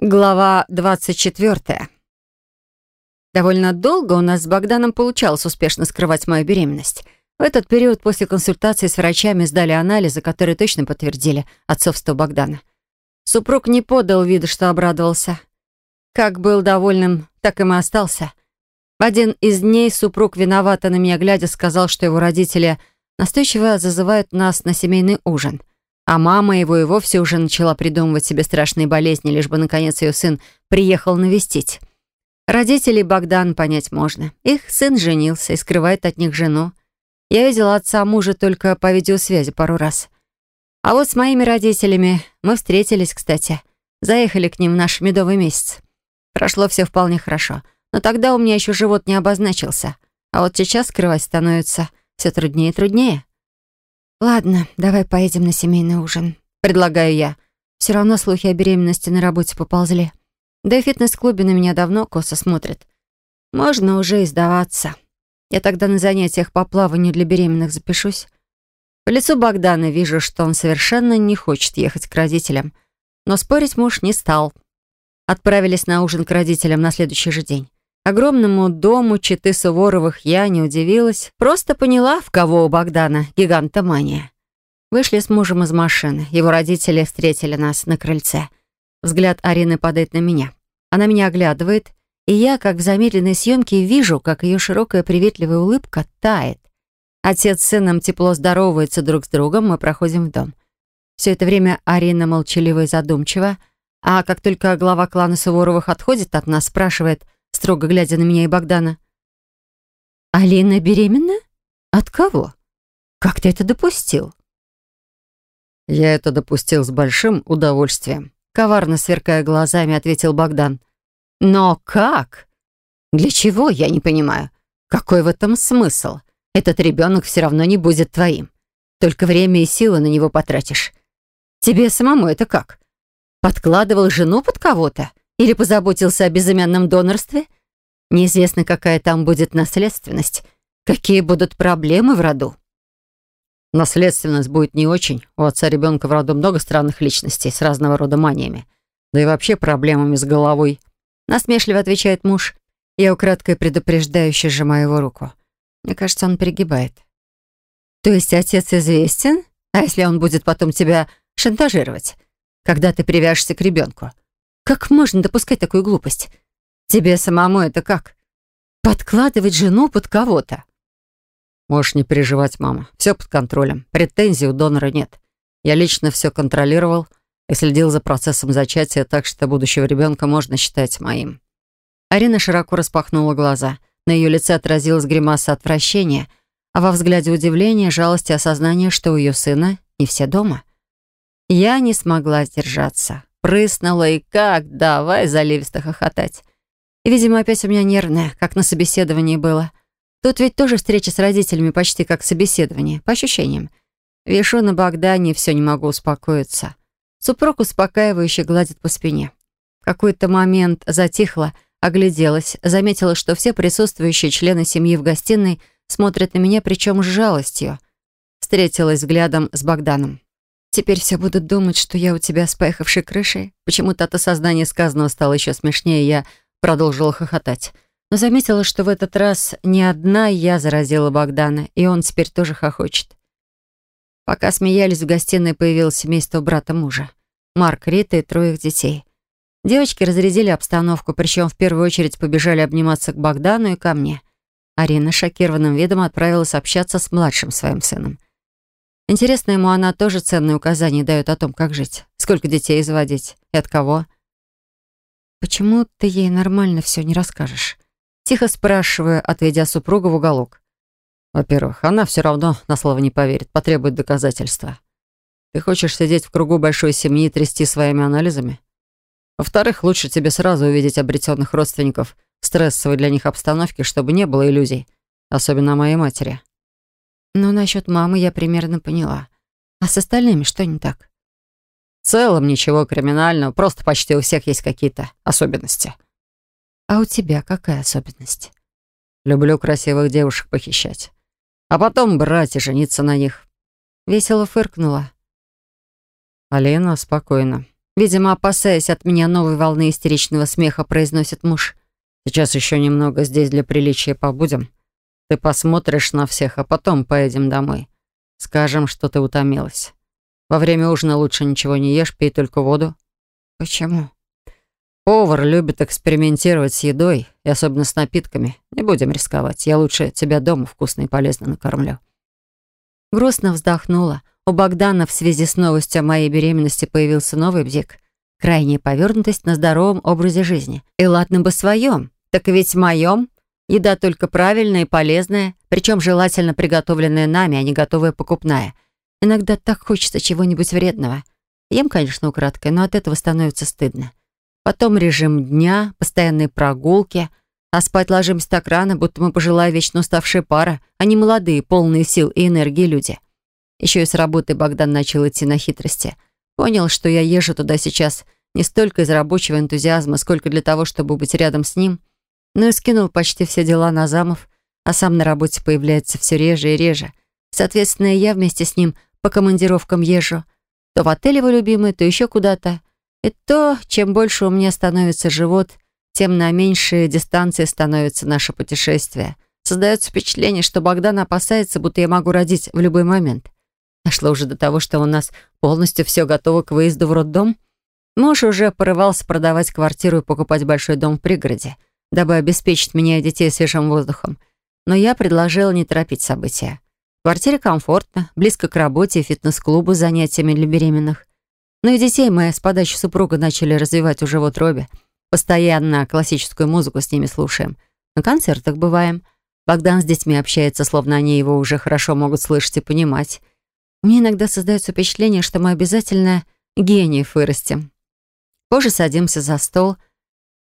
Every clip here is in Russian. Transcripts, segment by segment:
Глава 24. Довольно долго у нас с Богданом получалось успешно скрывать мою беременность. В этот период после консультации с врачами сдали анализы, которые точно подтвердили отцовство Богдана. Супруг не подал вида, что обрадовался. Как был довольным, так и мы остался. В один из дней супруг, виновато на меня глядя, сказал, что его родители настойчиво зазывают нас на семейный ужин — а мама его и вовсе уже начала придумывать себе страшные болезни, лишь бы, наконец, ее сын приехал навестить. Родителей Богдан понять можно. Их сын женился и скрывает от них жену. Я видела отца мужа только по видеосвязи пару раз. А вот с моими родителями мы встретились, кстати. Заехали к ним в наш медовый месяц. Прошло все вполне хорошо. Но тогда у меня еще живот не обозначился. А вот сейчас скрывать становится все труднее и труднее. «Ладно, давай поедем на семейный ужин», — предлагаю я. Все равно слухи о беременности на работе поползли. Да и фитнес-клубе на меня давно косо смотрят. Можно уже и сдаваться. Я тогда на занятиях по плаванию для беременных запишусь. По лицу Богдана вижу, что он совершенно не хочет ехать к родителям. Но спорить муж не стал. Отправились на ужин к родителям на следующий же день. Огромному дому читы Суворовых я не удивилась, просто поняла, в кого у Богдана гигантомания. Вышли с мужем из машины. Его родители встретили нас на крыльце. Взгляд Арины падает на меня. Она меня оглядывает, и я, как в замедленной съемке, вижу, как ее широкая приветливая улыбка тает. Отец с сыном тепло здороваются друг с другом, мы проходим в дом. Все это время Арина молчалива и задумчива, а как только глава клана Суворовых отходит от нас, спрашивает — строго глядя на меня и Богдана. «Алина беременна? От кого? Как ты это допустил?» «Я это допустил с большим удовольствием», — коварно сверкая глазами, ответил Богдан. «Но как? Для чего, я не понимаю. Какой в этом смысл? Этот ребенок все равно не будет твоим. Только время и силы на него потратишь. Тебе самому это как? Подкладывал жену под кого-то? Или позаботился о безымянном донорстве? Неизвестно, какая там будет наследственность. Какие будут проблемы в роду? Наследственность будет не очень. У отца ребенка в роду много странных личностей с разного рода маниями. Да и вообще проблемами с головой. Насмешливо отвечает муж. Я украдкой предупреждающе сжимаю его руку. Мне кажется, он перегибает. То есть отец известен? А если он будет потом тебя шантажировать? Когда ты привяжешься к ребенку? Как можно допускать такую глупость? Тебе самому это как? Подкладывать жену под кого-то? Можешь не переживать, мама. Все под контролем. Претензий у донора нет. Я лично все контролировал и следил за процессом зачатия, так что будущего ребенка можно считать моим. Арина широко распахнула глаза. На ее лице отразилась гримаса отвращения, а во взгляде удивления, жалости и осознания, что у ее сына не все дома. Я не смогла сдержаться прыснула и как давай заливисто хохотать. И, видимо, опять у меня нервная, как на собеседовании было. Тут ведь тоже встреча с родителями почти как собеседование, по ощущениям. Вешу на Богдане все не могу успокоиться. Супруг успокаивающе гладит по спине. В какой-то момент затихла, огляделась, заметила, что все присутствующие члены семьи в гостиной смотрят на меня, причем с жалостью. Встретилась взглядом с Богданом. Теперь все будут думать, что я у тебя с поехавшей крышей. Почему-то от осознания сказанного стало еще смешнее, я продолжила хохотать. Но заметила, что в этот раз не одна я заразила Богдана, и он теперь тоже хохочет. Пока смеялись, в гостиной появилось семейство брата мужа. Марк, Рита и трое их детей. Девочки разрядили обстановку, причем в первую очередь побежали обниматься к Богдану и ко мне. Арина шокированным видом отправилась общаться с младшим своим сыном. Интересно, ему она тоже ценные указания дает о том, как жить, сколько детей заводить и от кого. «Почему ты ей нормально все не расскажешь?» Тихо спрашиваю, отведя супругу в уголок. «Во-первых, она все равно на слово не поверит, потребует доказательства. Ты хочешь сидеть в кругу большой семьи и трясти своими анализами? Во-вторых, лучше тебе сразу увидеть обретенных родственников в стрессовой для них обстановке, чтобы не было иллюзий, особенно о моей матери». Но насчет мамы я примерно поняла. А с остальными что не так? В целом ничего криминального, просто почти у всех есть какие-то особенности. А у тебя какая особенность? Люблю красивых девушек похищать. А потом брать и жениться на них. Весело фыркнула. Алина, спокойно. Видимо, опасаясь от меня новой волны истеричного смеха, произносит муж. «Сейчас еще немного здесь для приличия побудем. Ты посмотришь на всех, а потом поедем домой. Скажем, что ты утомилась. Во время ужина лучше ничего не ешь, пей только воду». «Почему?» Повар любит экспериментировать с едой, и особенно с напитками. Не будем рисковать. Я лучше тебя дома вкусно и полезно накормлю. Грустно вздохнула. У Богдана в связи с новостью о моей беременности появился новый бзик. Крайняя повернутость на здоровом образе жизни. И ладно бы своем. Так ведь в моем еда только правильная и полезная, причем желательно приготовленная нами, а не готовая покупная. Иногда так хочется чего-нибудь вредного. Ем, конечно, украдкой, но от этого становится стыдно. Потом режим дня, постоянные прогулки, а спать ложимся так рано, будто мы пожилая вечно уставшая пара, а не молодые, полные сил и энергии люди. Еще и с работы Богдан начал идти на хитрости. Понял, что я езжу туда сейчас не столько из рабочего энтузиазма, сколько для того, чтобы быть рядом с ним, но и скинул почти все дела на замов, а сам на работе появляется все реже и реже. Соответственно, я вместе с ним по командировкам езжу. То в отель его любимый, то еще куда-то. И то, чем больше у меня становится живот, тем на меньшие дистанции становится наше путешествие. Создается впечатление, что Богдан опасается, будто я могу родить в любой момент. Дошло уже до того, что у нас полностью все готово к выезду в роддом. Муж уже порывался продавать квартиру и покупать большой дом в пригороде, дабы обеспечить меня и детей свежим воздухом. Но я предложила не торопить события. Квартире комфортно, близко к работе и фитнес-клубу с занятиями для беременных. Но и детей мы с подачи супруга начали развивать уже в утробе. Постоянно классическую музыку с ними слушаем. На концертах бываем. Богдан с детьми общается, словно они его уже хорошо могут слышать и понимать. Мне иногда создается впечатление, что мы обязательно гениев вырастем. Позже садимся за стол.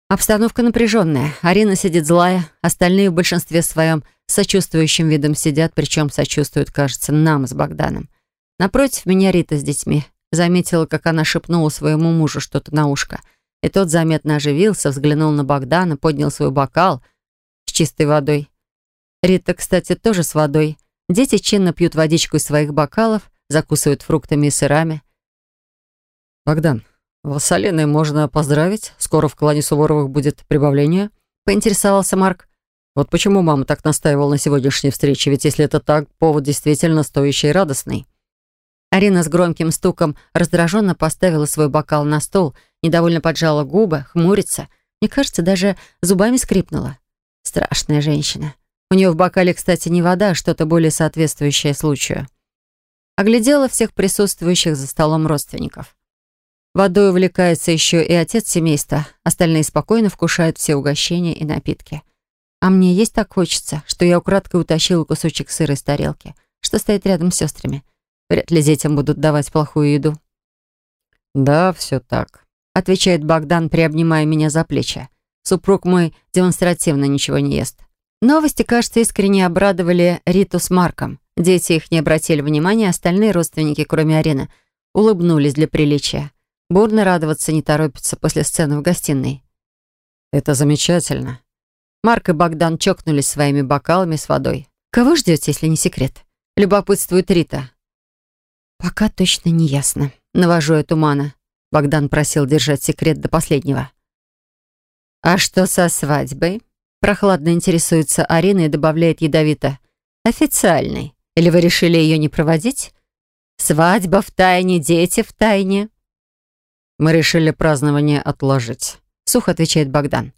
Обстановка напряженная. Арина сидит злая, остальные в большинстве своем сочувствующим видом сидят, причем сочувствуют, кажется, нам с Богданом. Напротив меня Рита с детьми. Заметила, как она шепнула своему мужу что-то на ушко. И тот заметно оживился, взглянул на Богдана, поднял свой бокал с чистой водой. Рита, кстати, тоже с водой. Дети чинно пьют водичку из своих бокалов, закусывают фруктами и сырами. «Богдан, вас с Аленой можно поздравить? Скоро в клане Суворовых будет прибавление?» — поинтересовался Марк. «Вот почему мама так настаивала на сегодняшней встрече, ведь если это так, повод действительно стоящий и радостный». Арина с громким стуком раздраженно поставила свой бокал на стол, недовольно поджала губы, хмурится. Мне кажется, даже зубами скрипнула. Страшная женщина. У нее в бокале, кстати, не вода, а что-то более соответствующее случаю. Оглядела всех присутствующих за столом родственников. Водой увлекается еще и отец семейства. Остальные спокойно вкушают все угощения и напитки. А мне есть так хочется, что я украдкой утащила кусочек сыра из тарелки, что стоит рядом с сестрами. Вряд ли детям будут давать плохую еду. «Да, все так», — отвечает Богдан, приобнимая меня за плечи. Супруг мой демонстративно ничего не ест. Новости, кажется, искренне обрадовали Риту с Марком. Дети их не обратили внимания, остальные родственники, кроме Арины, улыбнулись для приличия. Бурно радоваться не торопятся после сцены в гостиной. «Это замечательно». Марк и Богдан чокнулись своими бокалами с водой. «Кого ждете, если не секрет?» Любопытствует Рита. «Пока точно не ясно. Навожу я тумана». Богдан просил держать секрет до последнего. «А что со свадьбой?» Прохладно интересуется Арина и добавляет ядовито. «Официальный. Или вы решили ее не проводить? Свадьба в тайне, дети в тайне». «Мы решили празднование отложить», — сухо отвечает Богдан.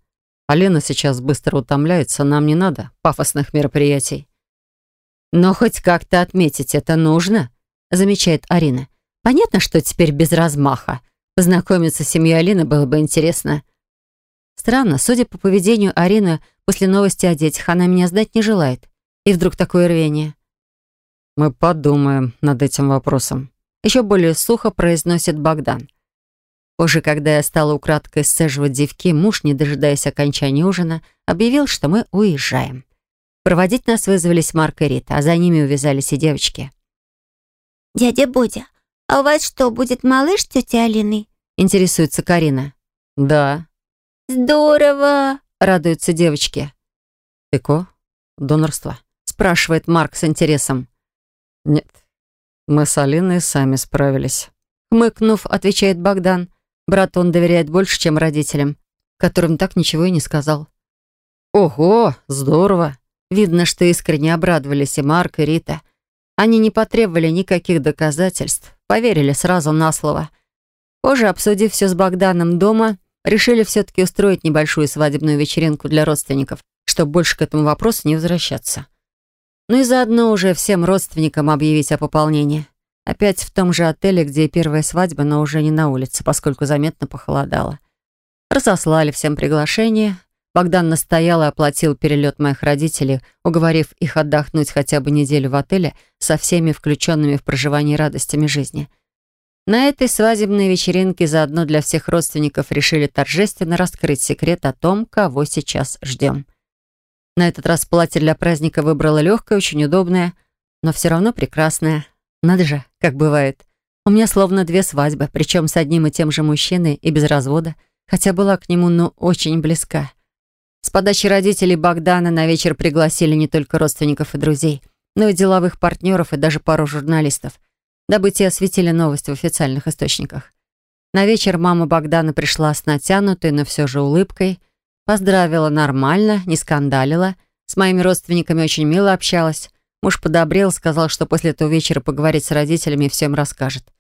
«Алина сейчас быстро утомляется, нам не надо пафосных мероприятий». «Но хоть как-то отметить это нужно», замечает Арина. Понятно, что теперь без размаха. Познакомиться с семьей Алины было бы интересно. Странно, судя по поведению Арины, после новости о детях она меня сдать не желает. И вдруг такое рвение. «Мы подумаем над этим вопросом», — еще более сухо произносит Богдан. Позже, когда я стала украдкой сцеживать девки, муж, не дожидаясь окончания ужина, объявил, что мы уезжаем. Проводить нас вызвались Марк и Рита, а за ними увязались и девочки. «Дядя Бодя, а у вас что, будет малыш тети Алины?» Интересуется Карина. «Да». «Здорово!» Радуются девочки. «Эко? Донорство?» Спрашивает Марк с интересом. «Нет, мы с Алиной сами справились». Хмыкнув, отвечает Богдан. Брату он доверяет больше, чем родителям, которым так ничего и не сказал. Ого, здорово. Видно, что искренне обрадовались и Марк, и Рита. Они не потребовали никаких доказательств, поверили сразу на слово. Позже, обсудив все с Богданом дома, решили все-таки устроить небольшую свадебную вечеринку для родственников, чтобы больше к этому вопросу не возвращаться. Ну и заодно уже всем родственникам объявить о пополнении. Опять в том же отеле, где и первая свадьба, но уже не на улице, поскольку заметно похолодало. Разослали всем приглашение. Богдан настоял и оплатил перелет моих родителей, уговорив их отдохнуть хотя бы неделю в отеле со всеми включенными в проживание радостями жизни. На этой свадебной вечеринке заодно для всех родственников решили торжественно раскрыть секрет о том, кого сейчас ждем. На этот раз платье для праздника выбрала легкое, очень удобное, но все равно прекрасное. Надо же, как бывает. У меня словно две свадьбы, причем с одним и тем же мужчиной и без развода, хотя была к нему, ну, очень близка. С подачи родителей Богдана на вечер пригласили не только родственников и друзей, но и деловых партнеров и даже пару журналистов, дабы те осветили новость в официальных источниках. На вечер мама Богдана пришла с натянутой, но все же улыбкой – Поздравила нормально, не скандалила. С моими родственниками очень мило общалась. Муж подобрел, сказал, что после этого вечера поговорить с родителями и всем расскажет.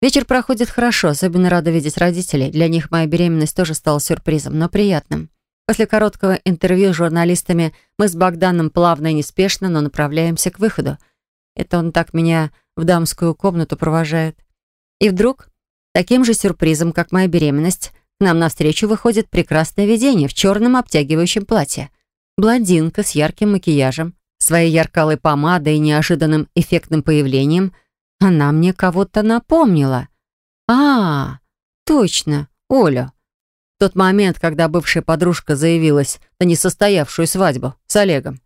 Вечер проходит хорошо, особенно рада видеть родителей. Для них моя беременность тоже стала сюрпризом, но приятным. После короткого интервью с журналистами мы с Богданом плавно и неспешно, но направляемся к выходу. Это он так меня в дамскую комнату провожает. И вдруг, таким же сюрпризом, как моя беременность, нам навстречу выходит прекрасное видение в черном обтягивающем платье. Блондинка с ярким макияжем, своей яркалой помадой и неожиданным эффектным появлением. Она мне кого-то напомнила. А, точно, Олю. В тот момент, когда бывшая подружка заявилась на несостоявшую свадьбу с Олегом.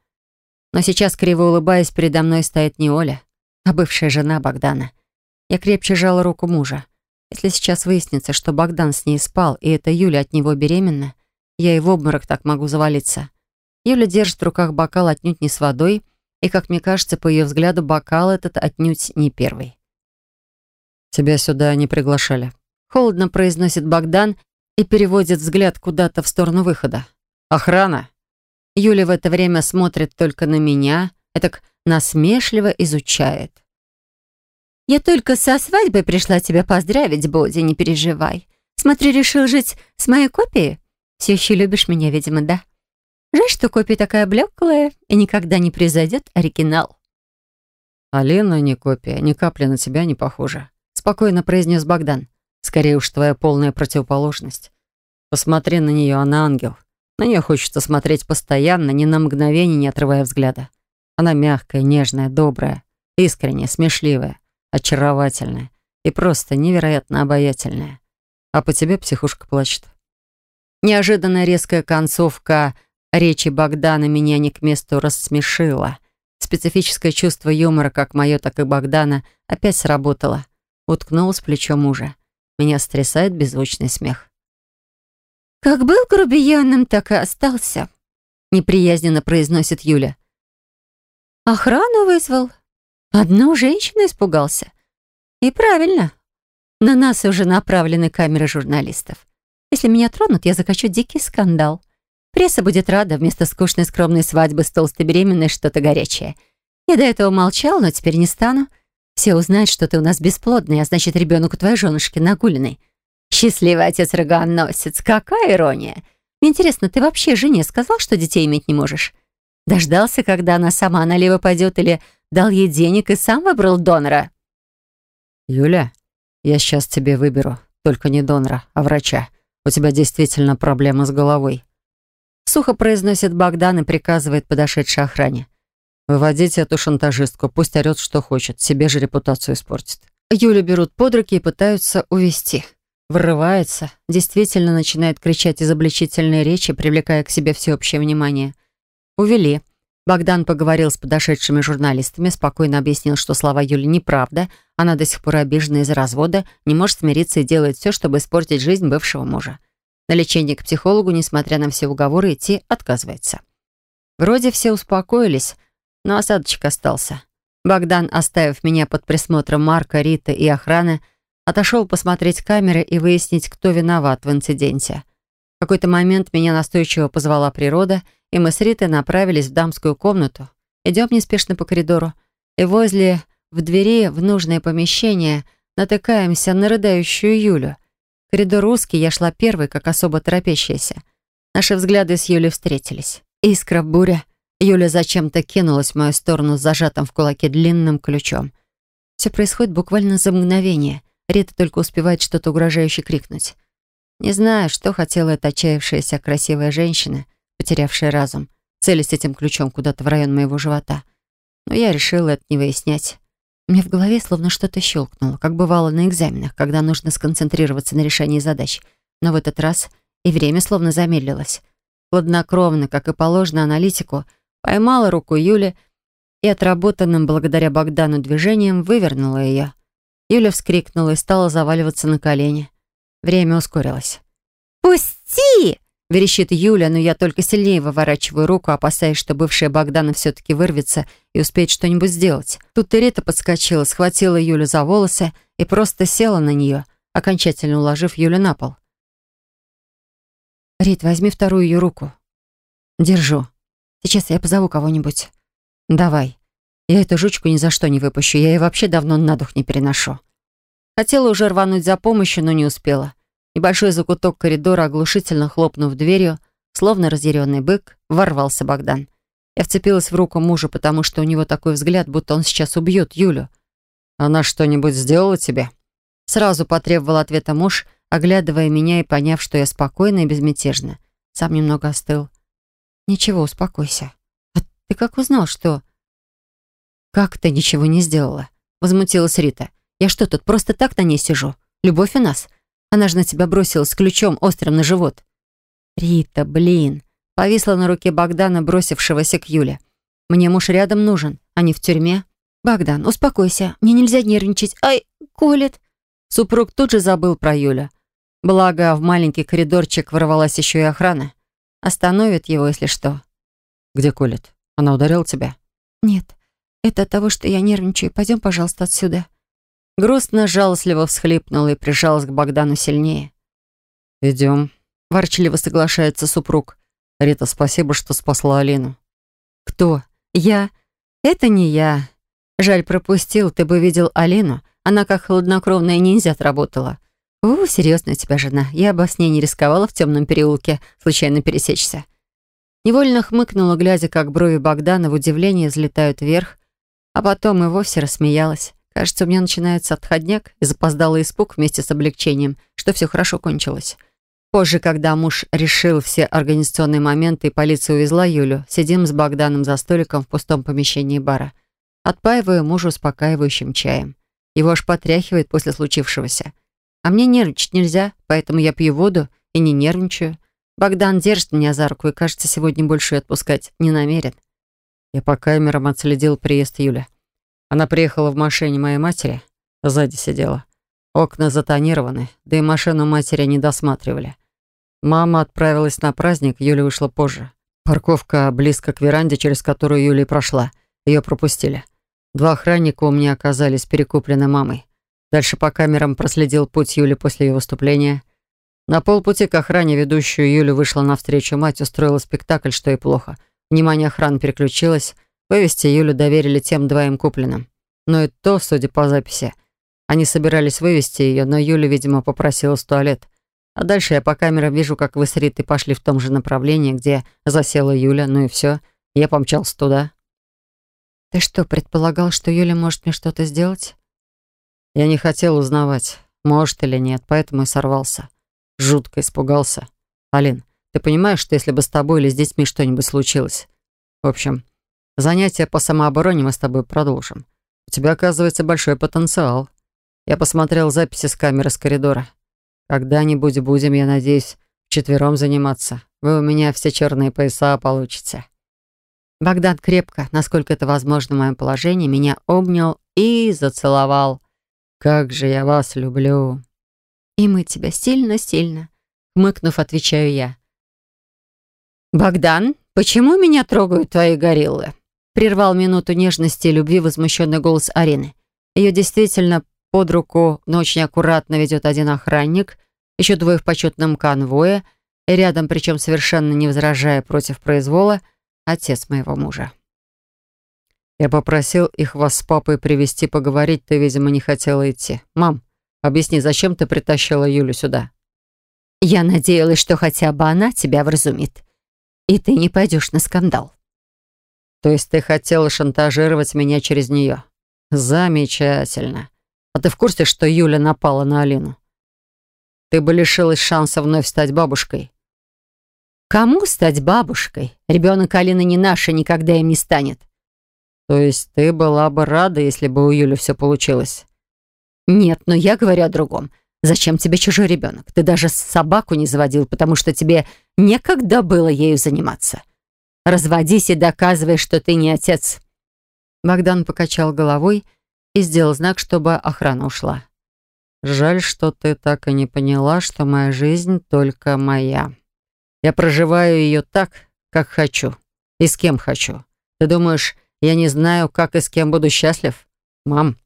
Но сейчас, криво улыбаясь, передо мной стоит не Оля, а бывшая жена Богдана. Я крепче жала руку мужа. Если сейчас выяснится, что Богдан с ней спал, и это Юля от него беременна, я и в обморок так могу завалиться. Юля держит в руках бокал отнюдь не с водой, и, как мне кажется, по ее взгляду, бокал этот отнюдь не первый. «Тебя сюда не приглашали», — холодно произносит Богдан и переводит взгляд куда-то в сторону выхода. «Охрана!» Юля в это время смотрит только на меня, так насмешливо изучает. Я только со свадьбой пришла тебя поздравить, Боди, не переживай. Смотри, решил жить с моей копией? Все еще любишь меня, видимо, да? Жаль, что копия такая блеклая и никогда не произойдет оригинал. «Алина не копия, ни капли на тебя не похожа», — спокойно произнес Богдан. «Скорее уж твоя полная противоположность. Посмотри на нее, она ангел. На нее хочется смотреть постоянно, ни на мгновение не отрывая взгляда. Она мягкая, нежная, добрая, искренняя, смешливая очаровательная и просто невероятно обаятельная. А по тебе психушка плачет. Неожиданно резкая концовка речи Богдана меня не к месту рассмешила. Специфическое чувство юмора, как мое, так и Богдана, опять сработало. Уткнулась в плечо мужа. Меня стрясает беззвучный смех. «Как был грубияном, так и остался», — неприязненно произносит Юля. «Охрану вызвал. Одну женщину испугался. И правильно. На нас уже направлены камеры журналистов. Если меня тронут, я закачу дикий скандал. Пресса будет рада вместо скучной скромной свадьбы с толстой беременной что-то горячее. Я до этого молчал, но теперь не стану. Все узнают, что ты у нас бесплодный, а значит, ребенок у твоей женушки нагуленный. Счастливый отец-рогоносец, какая ирония. Мне интересно, ты вообще жене сказал, что детей иметь не можешь? Дождался, когда она сама налево пойдет или дал ей денег и сам выбрал донора. «Юля, я сейчас тебе выберу. Только не донора, а врача. У тебя действительно проблема с головой». Сухо произносит Богдан и приказывает подошедшей охране. «Выводите эту шантажистку, пусть орёт, что хочет, себе же репутацию испортит». Юлю берут под руки и пытаются увести. Врывается, действительно начинает кричать изобличительные речи, привлекая к себе всеобщее внимание. Увели. Богдан поговорил с подошедшими журналистами, спокойно объяснил, что слова Юли неправда, она до сих пор обижена из-за развода, не может смириться и делает все, чтобы испортить жизнь бывшего мужа. На лечение к психологу, несмотря на все уговоры, идти отказывается. Вроде все успокоились, но осадочек остался. Богдан, оставив меня под присмотром Марка, Риты и охраны, Отошел посмотреть камеры и выяснить, кто виноват в инциденте. В какой-то момент меня настойчиво позвала природа, и мы с Ритой направились в дамскую комнату. Идем неспешно по коридору, и возле в двери в нужное помещение натыкаемся на рыдающую Юлю. Коридор узкий, я шла первой, как особо торопящаяся. Наши взгляды с Юлей встретились. Искра, буря. Юля зачем-то кинулась в мою сторону с зажатым в кулаке длинным ключом. Все происходит буквально за мгновение. Рита только успевает что-то угрожающе крикнуть. Не знаю, что хотела эта отчаявшаяся красивая женщина, потерявшая разум, целясь этим ключом куда-то в район моего живота. Но я решила это не выяснять. Мне в голове словно что-то щелкнуло, как бывало на экзаменах, когда нужно сконцентрироваться на решении задач. Но в этот раз и время словно замедлилось. Хладнокровно, как и положено аналитику, поймала руку Юли и отработанным благодаря Богдану движением вывернула ее. Юля вскрикнула и стала заваливаться на колени. Время ускорилось. «Пусти!» — верещит Юля, но я только сильнее выворачиваю руку, опасаясь, что бывшая Богдана все-таки вырвется и успеет что-нибудь сделать. Тут и Рита подскочила, схватила Юлю за волосы и просто села на нее, окончательно уложив Юлю на пол. «Рит, возьми вторую ее руку». «Держу. Сейчас я позову кого-нибудь». «Давай». Я эту жучку ни за что не выпущу, я ее вообще давно на дух не переношу. Хотела уже рвануть за помощью, но не успела. Небольшой закуток коридора, оглушительно хлопнув дверью, словно разъяренный бык, ворвался Богдан. Я вцепилась в руку мужа, потому что у него такой взгляд, будто он сейчас убьет Юлю. «Она что-нибудь сделала тебе?» Сразу потребовал ответа муж, оглядывая меня и поняв, что я спокойна и безмятежна. Сам немного остыл. «Ничего, успокойся. А ты как узнал, что...» «Как ты ничего не сделала?» Возмутилась Рита. «Я что, тут просто так на ней сижу? Любовь у нас? Она же на тебя бросилась с ключом острым на живот». «Рита, блин!» Повисла на руке Богдана, бросившегося к Юле. «Мне муж рядом нужен, а не в тюрьме». «Богдан, успокойся. Мне нельзя нервничать. Ай, колет!» Супруг тут же забыл про Юлю. Благо, в маленький коридорчик ворвалась еще и охрана. Остановит его, если что. «Где колет? Она ударила тебя?» «Нет. Это от того, что я нервничаю. Пойдем, пожалуйста, отсюда». Грустно, жалостливо всхлипнула и прижалась к Богдану сильнее. «Идем», — ворчливо соглашается супруг. «Рита, спасибо, что спасла Алину». «Кто? Я? Это не я. Жаль, пропустил, ты бы видел Алину. Она как хладнокровная ниндзя отработала. У, серьезная у тебя жена. Я бы с ней не рисковала в темном переулке случайно пересечься». Невольно хмыкнула, глядя, как брови Богдана в удивлении взлетают вверх, а потом и вовсе рассмеялась. Кажется, у меня начинается отходняк и запоздалый испуг вместе с облегчением, что все хорошо кончилось. Позже, когда муж решил все организационные моменты и полиция увезла Юлю, сидим с Богданом за столиком в пустом помещении бара. Отпаиваю мужа успокаивающим чаем. Его аж потряхивает после случившегося. А мне нервничать нельзя, поэтому я пью воду и не нервничаю. Богдан держит меня за руку и, кажется, сегодня больше отпускать не намерен. Я по камерам отследил приезд Юли. Она приехала в машине моей матери, сзади сидела. Окна затонированы, да и машину матери не досматривали. Мама отправилась на праздник, Юля вышла позже. Парковка близко к веранде, через которую Юля прошла. Ее пропустили. Два охранника у меня оказались перекуплены мамой. Дальше по камерам проследил путь Юли после ее выступления. На полпути к охране ведущую Юлю вышла навстречу мать, устроила спектакль, что и плохо. Внимание охраны переключилось. Вывести Юлю доверили тем двоим купленным. Но и то, судя по записи, они собирались вывести ее, но Юля, видимо, попросила в туалет. А дальше я по камерам вижу, как вы с Ритой пошли в том же направлении, где засела Юля, ну и все. Я помчался туда. «Ты что, предполагал, что Юля может мне что-то сделать?» Я не хотел узнавать, может или нет, поэтому и сорвался. Жутко испугался. Алин, ты понимаешь, что если бы с тобой или с детьми что-нибудь случилось? В общем, занятия по самообороне мы с тобой продолжим. У тебя, оказывается, большой потенциал. Я посмотрел записи с камеры с коридора. Когда-нибудь будем, я надеюсь, вчетвером заниматься. Вы у меня все черные пояса получите. Богдан крепко, насколько это возможно в моем положении, меня обнял и зацеловал. «Как же я вас люблю!» «И мы тебя сильно-сильно», — хмыкнув, отвечаю я. «Богдан, почему меня трогают твои гориллы?» Прервал минуту нежности и любви возмущенный голос Арины. Ее действительно под руку, но очень аккуратно ведет один охранник, еще двое в почетном конвое, и рядом, причем совершенно не возражая против произвола, отец моего мужа. Я попросил их вас с папой привести поговорить, ты, видимо, не хотела идти. Мам, объясни, зачем ты притащила Юлю сюда? Я надеялась, что хотя бы она тебя вразумит, и ты не пойдешь на скандал. То есть ты хотела шантажировать меня через нее? Замечательно. А ты в курсе, что Юля напала на Алину? Ты бы лишилась шанса вновь стать бабушкой. Кому стать бабушкой? Ребенок Алины не наш и никогда им не станет. То есть ты была бы рада, если бы у Юли все получилось? Нет, но я говорю о другом. Зачем тебе чужой ребенок? Ты даже собаку не заводил, потому что тебе некогда было ею заниматься. Разводись и доказывай, что ты не отец. Богдан покачал головой и сделал знак, чтобы охрана ушла. Жаль, что ты так и не поняла, что моя жизнь только моя. Я проживаю ее так, как хочу и с кем хочу. Ты думаешь, я не знаю, как и с кем буду счастлив? Мам,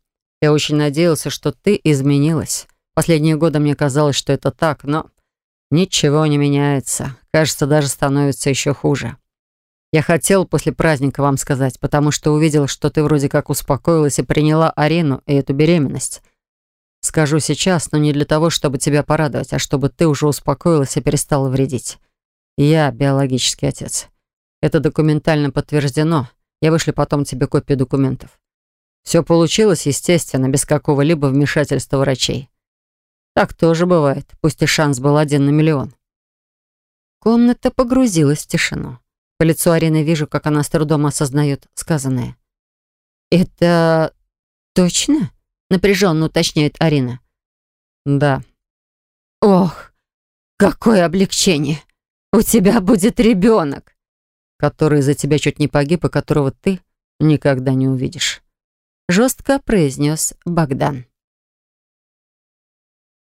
я очень надеялся, что ты изменилась. Последние годы мне казалось, что это так, но ничего не меняется. Кажется, даже становится еще хуже. Я хотел после праздника вам сказать, потому что увидел, что ты вроде как успокоилась и приняла Арину и эту беременность. Скажу сейчас, но не для того, чтобы тебя порадовать, а чтобы ты уже успокоилась и перестала вредить. Я биологический отец. Это документально подтверждено. Я вышлю потом тебе копию документов. Все получилось, естественно, без какого-либо вмешательства врачей. Так тоже бывает, пусть и шанс был один на миллион. Комната погрузилась в тишину. По лицу Арины вижу, как она с трудом осознает сказанное. «Это точно?» — напряженно уточняет Арина. «Да». «Ох, какое облегчение! У тебя будет ребенок!» который за тебя чуть не погиб и которого ты никогда не увидишь. Жестко произнес Богдан.